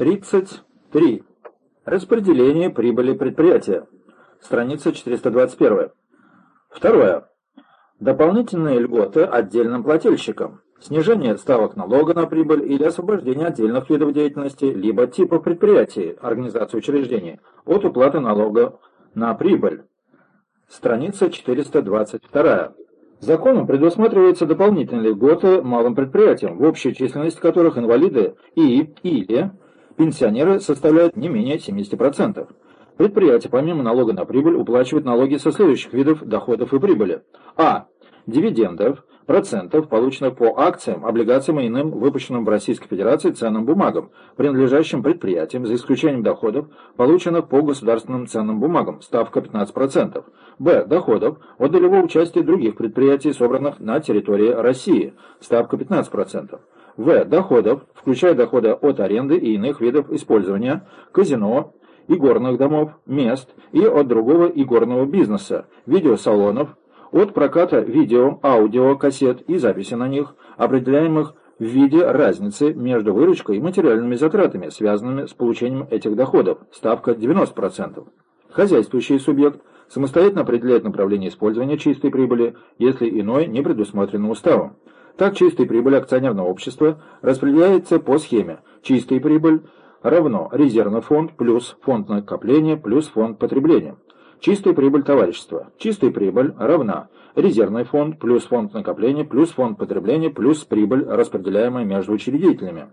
33. Распределение прибыли предприятия. Страница 421. Второе. Дополнительные льготы отдельным плательщикам. Снижение ставок налога на прибыль или освобождение отдельных видов деятельности, либо типа предприятий, организации учреждений, от уплаты налога на прибыль. Страница 422. Законом предусматриваются дополнительные льготы малым предприятиям, в общей численности которых инвалиды и или пенсионеры составляют не менее 70%. Предприятие помимо налога на прибыль уплачивает налоги со следующих видов доходов и прибыли. А. Дивидендов, процентов, полученных по акциям, облигациям и иным выпущенным в Российской Федерации ценным бумагам, принадлежащим предприятиям, за исключением доходов, полученных по государственным ценным бумагам, ставка 15%. Б. Доходов от долевого участия других предприятий, собранных на территории России, ставка 15%. В. Доходов, включая доходы от аренды и иных видов использования, казино, игорных домов, мест и от другого игорного бизнеса, видеосалонов, от проката видео, аудио, кассет и записи на них, определяемых в виде разницы между выручкой и материальными затратами, связанными с получением этих доходов, ставка 90%. Хозяйствующий субъект самостоятельно определяет направление использования чистой прибыли, если иное не предусмотрено уставом. Так, чистая прибыль акционерного общества распределяется по схеме «чистая прибыль равно резервный фонд плюс фонд накопления плюс фонд потребления». Чистая прибыль товарищества. Чистая прибыль равна резервный фонд плюс фонд накопления плюс фонд потребления плюс прибыль, распределяемая между учредителями.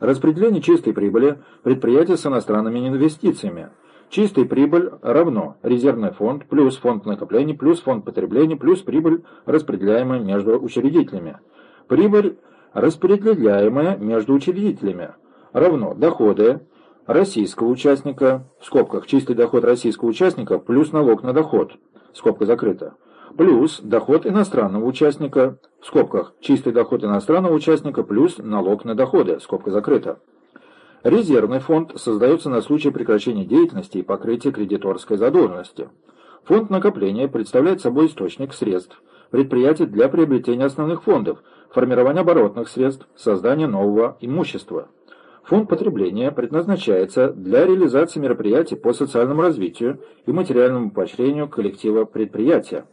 Распределение чистой прибыли предприятия с иностранными инвестициями. Чистая прибыль равно резервный фонд плюс фонд накопления плюс фонд потребления плюс прибыль, распределяемая между учредителями. Прибыль, распределяемая между учредителями, равно доходы, российского участника, в скобках чистый доход российского участника плюс налог на доход, скобка закрыта, плюс доход иностранного участника, в скобках чистый доход иностранного участника плюс налог на доходы, скобка закрыта. Резервный фонд создается на случай прекращения деятельности и покрытия кредиторской задолженности. Фонд накопления представляет собой источник средств предприятий для приобретения основных фондов, формирования оборотных средств, создания нового имущества. Фонд потребления предназначается для реализации мероприятий по социальному развитию и материальному поощрению коллектива предприятия.